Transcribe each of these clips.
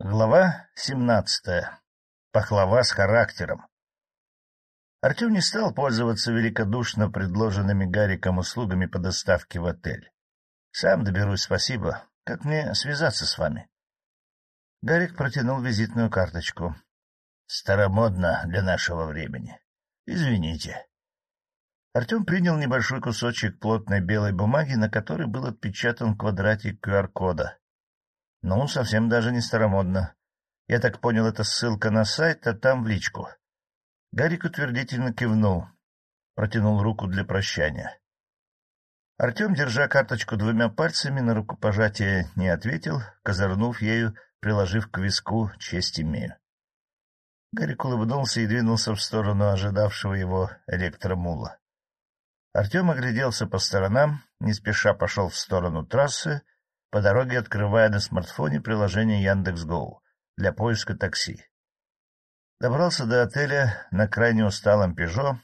Глава семнадцатая. Пахлава с характером. Артем не стал пользоваться великодушно предложенными Гариком услугами по доставке в отель. Сам доберусь, спасибо. Как мне связаться с вами? Гарик протянул визитную карточку. Старомодно для нашего времени. Извините. Артем принял небольшой кусочек плотной белой бумаги, на которой был отпечатан квадратик QR-кода. Ну, совсем даже не старомодно. Я так понял, это ссылка на сайт, а там в личку. Гарик утвердительно кивнул, протянул руку для прощания. Артем, держа карточку двумя пальцами, на рукопожатие не ответил, козырнув ею, приложив к виску «Честь имею». Гарик улыбнулся и двинулся в сторону ожидавшего его электромула. Артем огляделся по сторонам, не спеша пошел в сторону трассы, по дороге открывая на смартфоне приложение Яндекс.Гоу для поиска такси. Добрался до отеля на крайне усталом «Пежо»,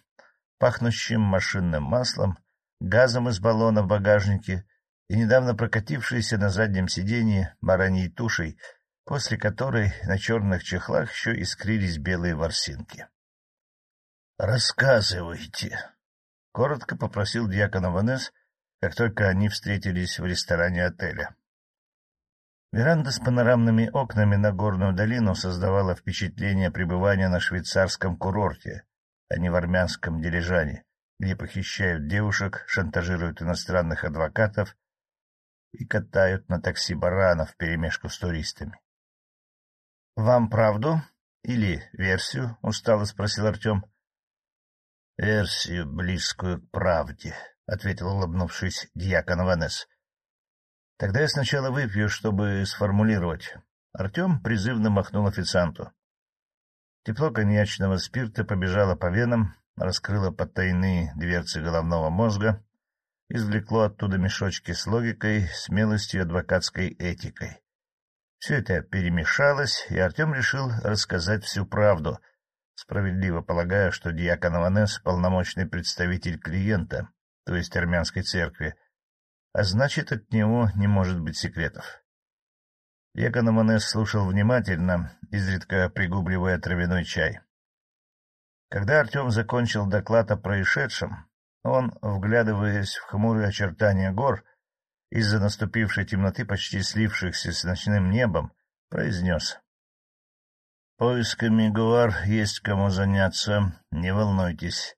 пахнущим машинным маслом, газом из баллона в багажнике и недавно прокатившейся на заднем сиденье бараньей тушей, после которой на черных чехлах еще искрились белые ворсинки. — Рассказывайте, — коротко попросил дьякон Аванес, как только они встретились в ресторане отеля. Веранда с панорамными окнами на горную долину создавала впечатление пребывания на швейцарском курорте, а не в армянском дилижане, где похищают девушек, шантажируют иностранных адвокатов и катают на такси баранов вперемешку с туристами. — Вам правду или версию? — устало спросил Артем. — Версию, близкую к правде, — ответил, улыбнувшись, дьякон Ванес. Тогда я сначала выпью, чтобы сформулировать. Артем призывно махнул официанту. Тепло коньячного спирта побежало по венам, раскрыло потайные дверцы головного мозга, извлекло оттуда мешочки с логикой, смелостью адвокатской этикой. Все это перемешалось, и Артем решил рассказать всю правду, справедливо полагая, что диакон Аванес — полномочный представитель клиента, то есть армянской церкви, а значит, от него не может быть секретов. Якон Аманес слушал внимательно, изредка пригубливая травяной чай. Когда Артем закончил доклад о происшедшем, он, вглядываясь в хмурые очертания гор, из-за наступившей темноты, почти слившихся с ночным небом, произнес. — Поисками Гуар есть кому заняться, не волнуйтесь.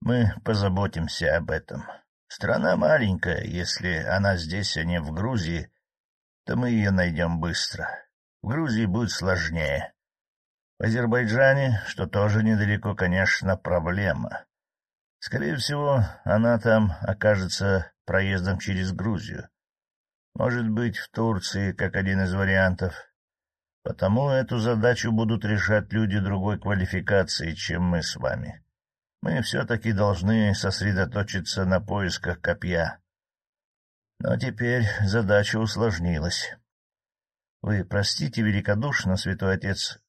Мы позаботимся об этом. — Страна маленькая, если она здесь, а не в Грузии, то мы ее найдем быстро. В Грузии будет сложнее. В Азербайджане, что тоже недалеко, конечно, проблема. Скорее всего, она там окажется проездом через Грузию. Может быть, в Турции, как один из вариантов. Потому эту задачу будут решать люди другой квалификации, чем мы с вами. Мы все-таки должны сосредоточиться на поисках копья. Но теперь задача усложнилась. Вы простите великодушно, святой отец.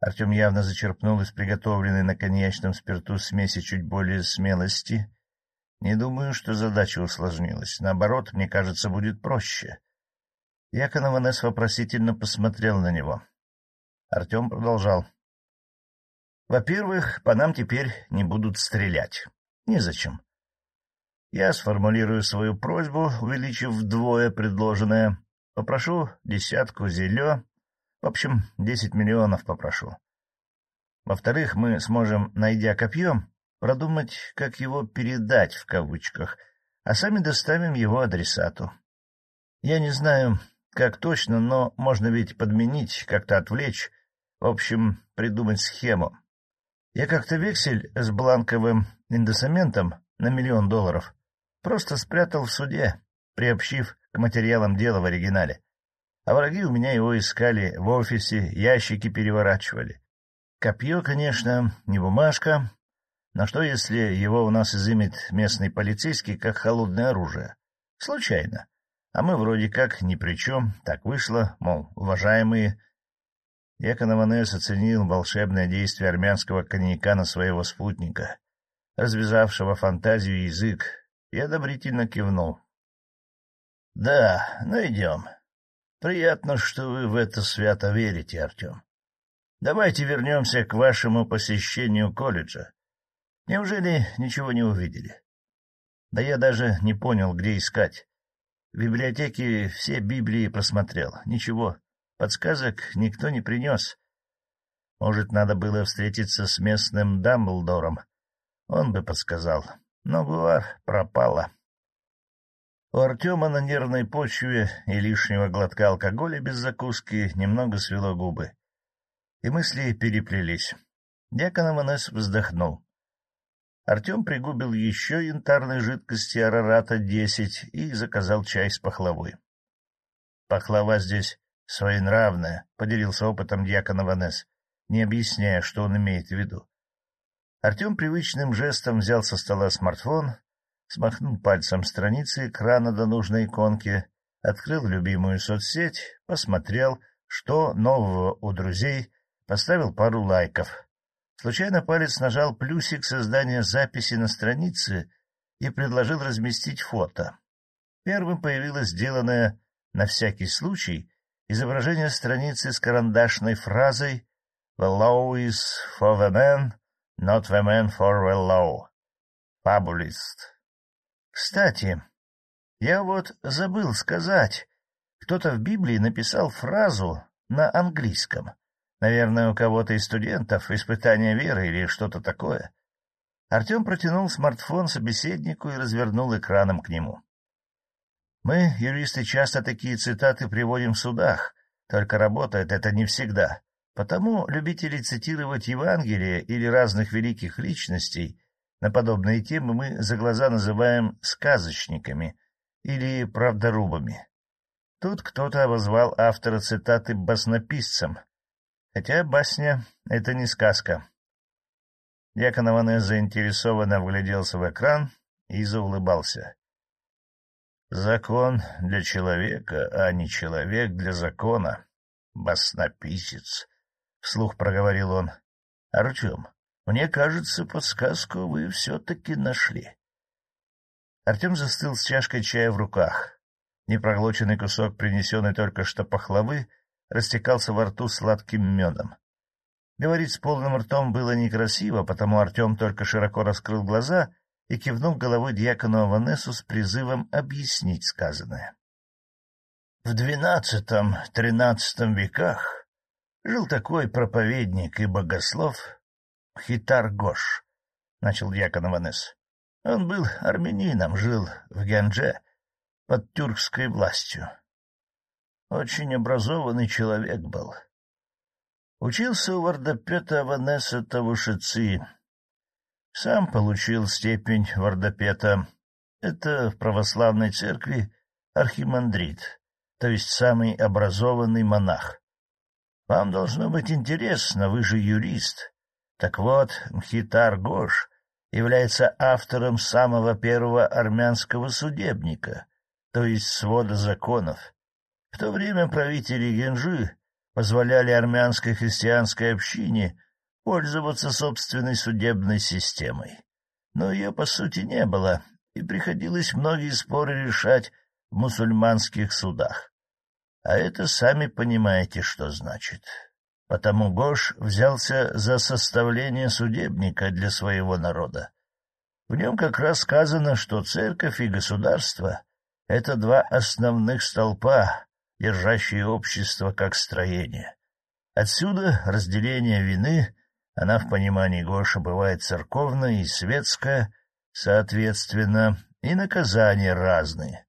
Артем явно зачерпнул из приготовленной на коньячном спирту смеси чуть более смелости. Не думаю, что задача усложнилась. Наоборот, мне кажется, будет проще. Якон Иванес вопросительно посмотрел на него. Артем продолжал. — во-первых, по нам теперь не будут стрелять. Незачем. Я сформулирую свою просьбу, увеличив вдвое предложенное. Попрошу десятку зелё. В общем, десять миллионов попрошу. Во-вторых, мы сможем, найдя копье, продумать, как его «передать» в кавычках, а сами доставим его адресату. Я не знаю, как точно, но можно ведь подменить, как-то отвлечь, в общем, придумать схему. Я как-то вексель с бланковым индосаментом на миллион долларов просто спрятал в суде, приобщив к материалам дела в оригинале. А враги у меня его искали в офисе, ящики переворачивали. Копье, конечно, не бумажка, но что, если его у нас изымет местный полицейский как холодное оружие? Случайно. А мы вроде как ни при чем, так вышло, мол, уважаемые, Якон Аванес оценил волшебное действие армянского коньяка на своего спутника, развязавшего фантазию и язык, и одобрительно кивнул. — Да, идем. Приятно, что вы в это свято верите, Артем. Давайте вернемся к вашему посещению колледжа. Неужели ничего не увидели? Да я даже не понял, где искать. В библиотеке все Библии просмотрел. Ничего, подсказок никто не принес. Может, надо было встретиться с местным Дамблдором. Он бы подсказал. Но Гуар пропала. У Артема на нервной почве и лишнего глотка алкоголя без закуски немного свело губы. И мысли переплелись. Дьякон Аманес вздохнул. Артем пригубил еще янтарной жидкости Арарата-10 и заказал чай с пахлавой. — Пахлава здесь своенравная, — поделился опытом дьякон Аванес, не объясняя, что он имеет в виду. Артем привычным жестом взял со стола смартфон смахнул пальцем страницы экрана до нужной иконки, открыл любимую соцсеть, посмотрел, что нового у друзей, поставил пару лайков. Случайно палец нажал плюсик создания записи на странице и предложил разместить фото. Первым появилось сделанное на всякий случай изображение страницы с карандашной фразой «The law is for the man, not the man for the law». Fabulist. Кстати, я вот забыл сказать. Кто-то в Библии написал фразу на английском. Наверное, у кого-то из студентов испытание веры или что-то такое. Артем протянул смартфон собеседнику и развернул экраном к нему. Мы, юристы, часто такие цитаты приводим в судах, только работает это не всегда. Потому любители цитировать Евангелие или разных великих личностей на подобные темы мы за глаза называем сказочниками или правдорубами. Тут кто-то обозвал автора цитаты баснописцем, хотя басня — это не сказка. Дьякон Аванес заинтересованно вгляделся в экран и заулыбался. «Закон для человека, а не человек для закона. Баснописец», — вслух проговорил он. «Артем, мне кажется, подсказку вы все-таки нашли. Артем застыл с чашкой чая в руках. Непроглоченный кусок, принесенный только что пахлавы, растекался во рту сладким медом. Говорить с полным ртом было некрасиво, потому Артем только широко раскрыл глаза и кивнул головой дьякону Аванесу с призывом объяснить сказанное. В двенадцатом-тринадцатом веках жил такой проповедник и богослов Хитар Гош, — начал дьякон Аванес. Он был армянином, жил в Гендже под тюркской властью. Очень образованный человек был. Учился у вардопета Аванеса Тавушицы. Сам получил степень вардопета. Это в православной церкви архимандрит, то есть самый образованный монах. Вам должно быть интересно, вы же юрист. Так вот, Мхитар Гош является автором самого первого армянского судебника, то есть свода законов. В то время правители Генжи позволяли армянской христианской общине пользоваться собственной судебной системой. Но ее, по сути, не было, и приходилось многие споры решать в мусульманских судах. А это сами понимаете, что значит. Потому Гош взялся за составление судебника для своего народа. В нем как раз сказано, что церковь и государство — это два основных столпа, держащие общество как строение. Отсюда разделение вины, она в понимании Гоша бывает церковная и светская, соответственно, и наказания разные,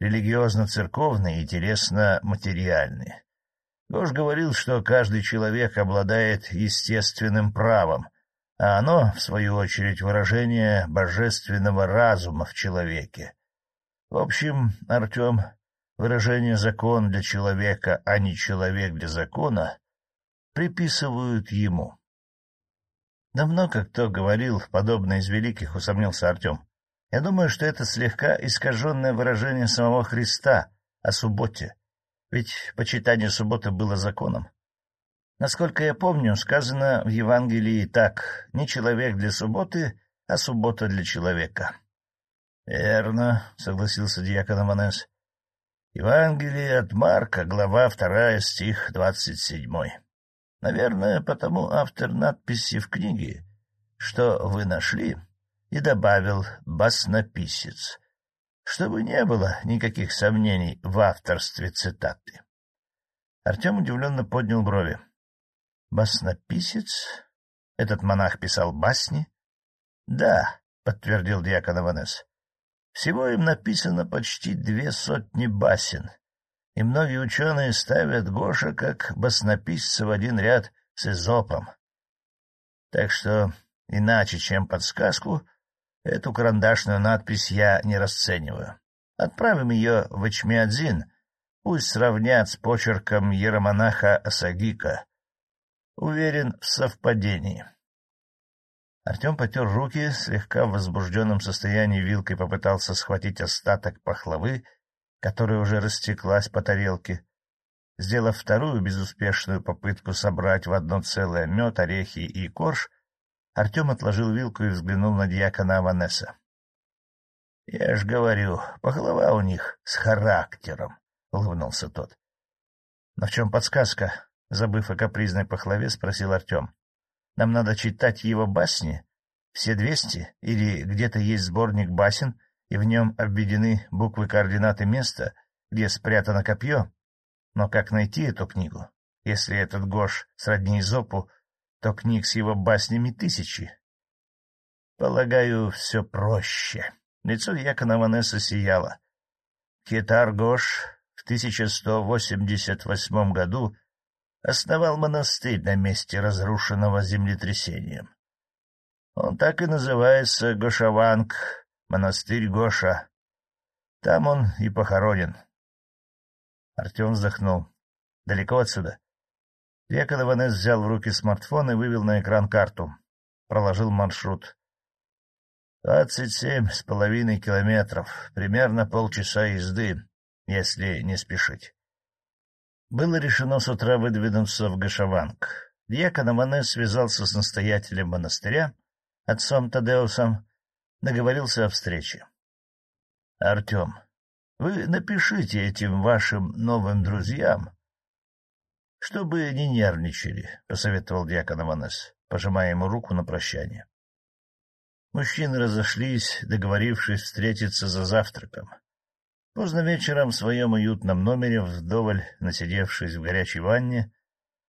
религиозно-церковные и телесно-материальные. Гош говорил, что каждый человек обладает естественным правом, а оно, в свою очередь, выражение божественного разума в человеке. В общем, Артем, выражение «закон для человека», а не «человек для закона» приписывают ему. Давно как кто говорил подобное из великих, усомнился Артем. Я думаю, что это слегка искаженное выражение самого Христа о субботе. Ведь почитание субботы было законом. Насколько я помню, сказано в Евангелии так «не человек для субботы, а суббота для человека». — Верно, — согласился дьякон Аманес. Евангелие от Марка, глава вторая, стих двадцать седьмой. Наверное, потому автор надписи в книге, что вы нашли, и добавил «баснописец», чтобы не было никаких сомнений в авторстве цитаты. Артем удивленно поднял брови. «Баснописец? Этот монах писал басни?» «Да», — подтвердил дьякон Иванес. «Всего им написано почти две сотни басен, и многие ученые ставят Гоша как баснописца в один ряд с Эзопом. Так что, иначе, чем подсказку, эту карандашную надпись я не расцениваю. Отправим ее в Эчмиадзин, пусть сравнят с почерком еромонаха Асагика. Уверен в совпадении. Артем потер руки, слегка в возбужденном состоянии вилкой попытался схватить остаток пахлавы, которая уже растеклась по тарелке. Сделав вторую безуспешную попытку собрать в одно целое мед, орехи и корж, Артем отложил вилку и взглянул на дьякона Аванеса. — Я ж говорю, пахлава у них с характером, — улыбнулся тот. — Но в чем подсказка? — забыв о капризной пахлаве, спросил Артем. — Нам надо читать его басни? Все двести? Или где-то есть сборник басен, и в нем обведены буквы координаты места, где спрятано копье. Но как найти эту книгу? Если этот Гош сродни Изопу, то книг с его баснями тысячи. Полагаю, все проще. Лицо Якона Ванесса сияло. Хитар Гош в 1188 году основал монастырь на месте разрушенного землетрясением. Он так и называется Гошаванг, монастырь Гоша. Там он и похоронен. Артем вздохнул. Далеко отсюда? Яков Иванес взял в руки смартфон и вывел на экран карту. Проложил маршрут. Двадцать семь с половиной километров, примерно полчаса езды, если не спешить. Было решено с утра выдвинуться в Гашаванг. Дьякон Аманес связался с настоятелем монастыря, отцом Тадеусом, договорился о встрече. — Артем, вы напишите этим вашим новым друзьям, чтобы не нервничали, — посоветовал дьякон Аванес, пожимая ему руку на прощание. Мужчины разошлись, договорившись встретиться за завтраком. Поздно вечером в своем уютном номере, вдоволь насидевшись в горячей ванне,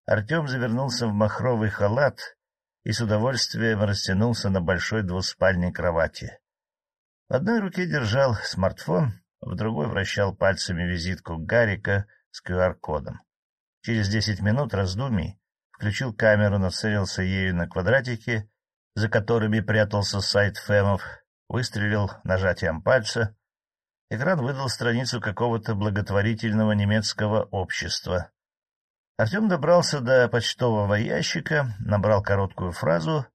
Артем завернулся в махровый халат и с удовольствием растянулся на большой двуспальной кровати. В одной руке держал смартфон, в другой вращал пальцами визитку Гарика с QR-кодом. Через десять минут раздумий включил камеру, нацелился ею на квадратики, за которыми прятался сайт фэмов, выстрелил нажатием пальца. Экран выдал страницу какого-то благотворительного немецкого общества. Артем добрался до почтового ящика, набрал короткую фразу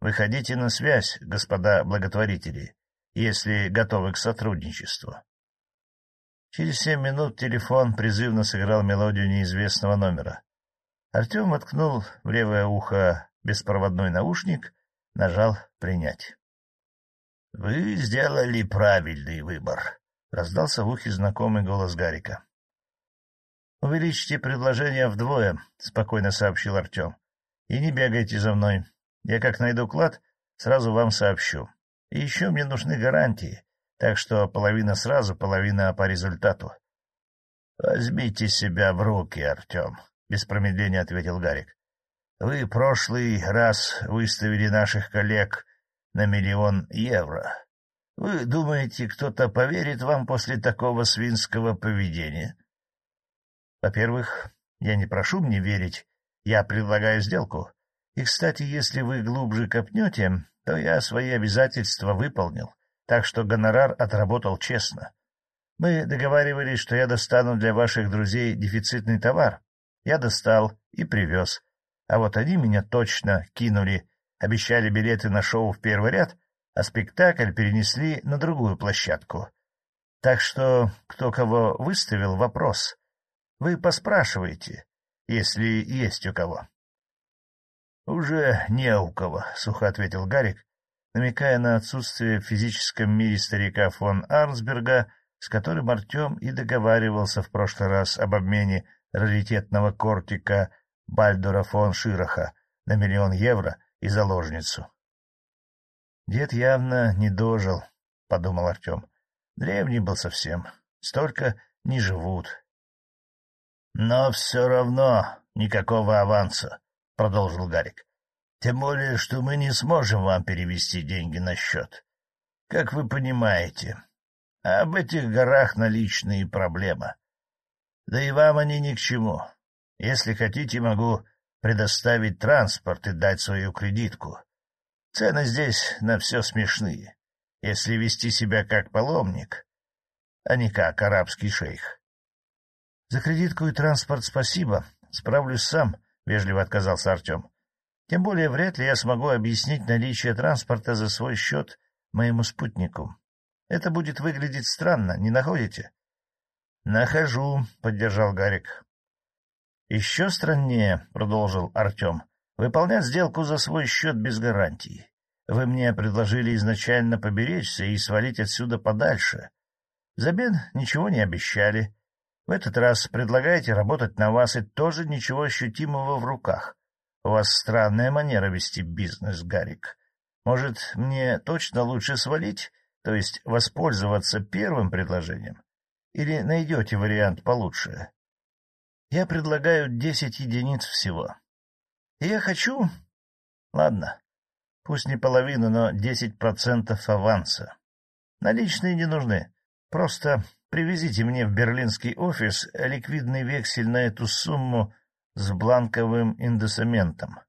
«Выходите на связь, господа благотворители, если готовы к сотрудничеству». Через семь минут телефон призывно сыграл мелодию неизвестного номера. Артем воткнул в левое ухо беспроводной наушник, нажал «Принять». — Вы сделали правильный выбор, — раздался в ухе знакомый голос Гарика. — Увеличьте предложение вдвое, — спокойно сообщил Артем. — И не бегайте за мной. Я как найду клад, сразу вам сообщу. И еще мне нужны гарантии, так что половина сразу, половина по результату. — Возьмите себя в руки, Артем, — без промедления ответил Гарик. — Вы прошлый раз выставили наших коллег на миллион евро. Вы думаете, кто-то поверит вам после такого свинского поведения? — во-первых, я не прошу мне верить, я предлагаю сделку. И, кстати, если вы глубже копнете, то я свои обязательства выполнил, так что гонорар отработал честно. Мы договаривались, что я достану для ваших друзей дефицитный товар. Я достал и привез. А вот они меня точно кинули, обещали билеты на шоу в первый ряд, а спектакль перенесли на другую площадку. Так что кто кого выставил — вопрос. Вы поспрашиваете, если есть у кого. — Уже не у кого, — сухо ответил Гарик, намекая на отсутствие в физическом мире старика фон Арнсберга с которым Артем и договаривался в прошлый раз об обмене раритетного кортика Бальдура фон Широха на миллион евро и заложницу. Дед явно не дожил, — подумал Артем. Древний был совсем. Столько не живут. — Но все равно никакого аванса, — продолжил Гарик. — Тем более, что мы не сможем вам перевести деньги на счет. Как вы понимаете, об этих горах наличные проблемы. Да и вам они ни к чему. Если хотите, могу предоставить транспорт и дать свою кредитку. Цены здесь на все смешные, если вести себя как паломник, а не как арабский шейх. — За кредитку и транспорт спасибо, справлюсь сам, — вежливо отказался Артем. — Тем более вряд ли я смогу объяснить наличие транспорта за свой счет моему спутнику. Это будет выглядеть странно, не находите? — Нахожу, — поддержал Гарик. — Еще страннее, — продолжил Артем, выполнять сделку за свой счет без гарантии. Вы мне предложили изначально поберечься и свалить отсюда подальше. Взамен ничего не обещали. В этот раз предлагаете работать на вас и тоже ничего ощутимого в руках. У вас странная манера вести бизнес, Гарик. Может, мне точно лучше свалить, то есть воспользоваться первым предложением? Или найдете вариант получше? Я предлагаю десять единиц всего. И я хочу... Ладно, пусть не половину, но десять процентов аванса. Наличные не нужны. Просто привезите мне в берлинский офис ликвидный вексель на эту сумму с бланковым индосаментом.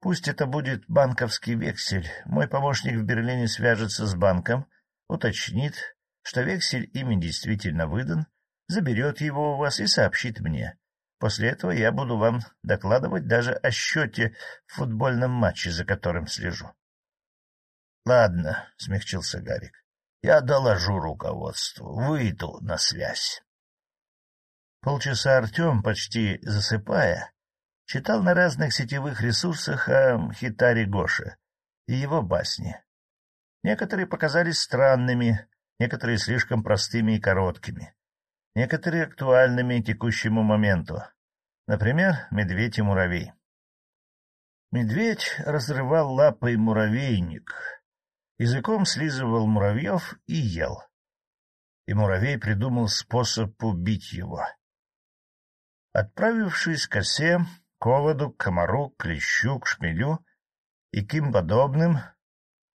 Пусть это будет банковский вексель. Мой помощник в Берлине свяжется с банком, уточнит, что вексель ими действительно выдан, заберет его у вас и сообщит мне. После этого я буду вам докладывать даже о счете в футбольном матче, за которым слежу. — Ладно, — смягчился Гарик, — я доложу руководству, выйду на связь. Полчаса Артем, почти засыпая, читал на разных сетевых ресурсах о Хитаре Гоше и его басне. Некоторые показались странными, некоторые слишком простыми и короткими некоторые актуальными текущему моменту. Например, медведь и муравей. Медведь разрывал лапой муравейник, языком слизывал муравьев и ел. И муравей придумал способ убить его. Отправившись к осе, к оводу, к комару, клещу, к шмелю и к им подобным,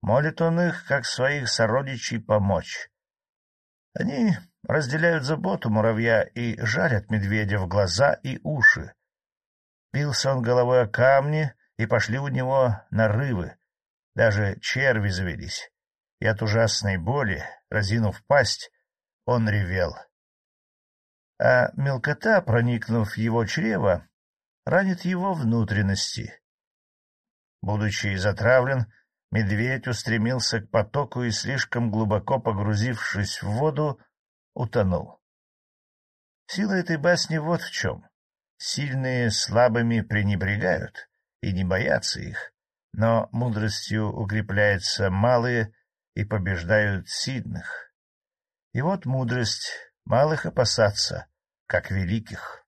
молит он их, как своих сородичей, помочь. Они разделяют заботу муравья и жарят медведя в глаза и уши. Бился он головой о камни, и пошли у него нарывы. Даже черви завелись. И от ужасной боли, разинув пасть, он ревел. А мелкота, проникнув в его чрево, ранит его внутренности. Будучи затравлен, медведь устремился к потоку и, слишком глубоко погрузившись в воду, утонул. Сила этой басни вот в чем. Сильные слабыми пренебрегают и не боятся их, но мудростью укрепляются малые и побеждают сильных. И вот мудрость — малых опасаться, как великих.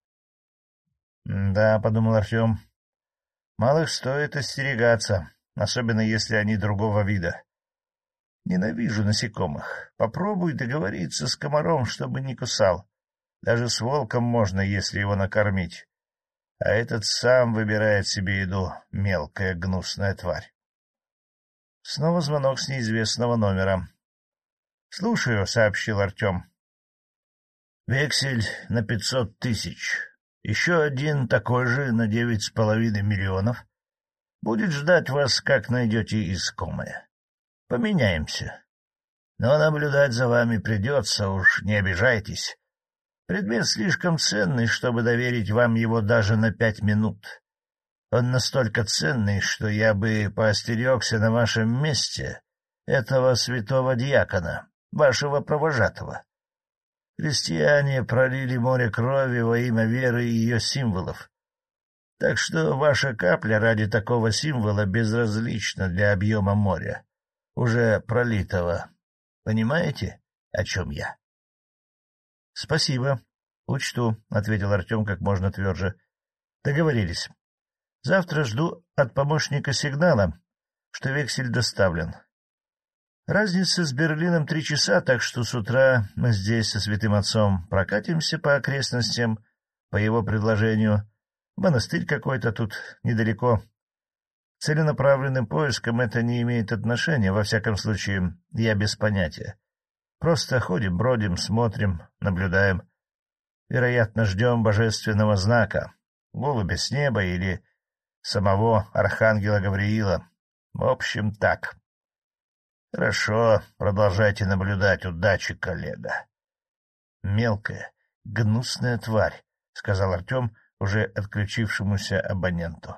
— Да, — подумал Артем, — малых стоит остерегаться, особенно если они другого вида. Ненавижу насекомых. Попробуй договориться с комаром, чтобы не кусал. Даже с волком можно, если его накормить. А этот сам выбирает себе еду, мелкая гнусная тварь. Снова звонок с неизвестного номера. — Слушаю, — сообщил Артем. — Вексель на пятьсот тысяч. Еще один такой же на девять с половиной миллионов. Будет ждать вас, как найдете искомое. Поменяемся. Но наблюдать за вами придется, уж не обижайтесь. Предмет слишком ценный, чтобы доверить вам его даже на пять минут. Он настолько ценный, что я бы поостерегся на вашем месте этого святого дьякона, вашего провожатого. Христиане пролили море крови во имя веры и ее символов. Так что ваша капля ради такого символа безразлична для объема моря уже пролитого. Понимаете, о чем я? — Спасибо. Учту, — ответил Артем как можно тверже. — Договорились. Завтра жду от помощника сигнала, что вексель доставлен. Разница с Берлином три часа, так что с утра мы здесь со святым отцом прокатимся по окрестностям по его предложению. Монастырь какой-то тут недалеко. Целенаправленным поиском это не имеет отношения, во всяком случае, я без понятия. Просто ходим, бродим, смотрим, наблюдаем. Вероятно, ждем божественного знака, голубя с неба или самого архангела Гавриила. В общем, так. Хорошо, продолжайте наблюдать. Удачи, коллега. Мелкая, гнусная тварь, — сказал Артем уже отключившемуся абоненту.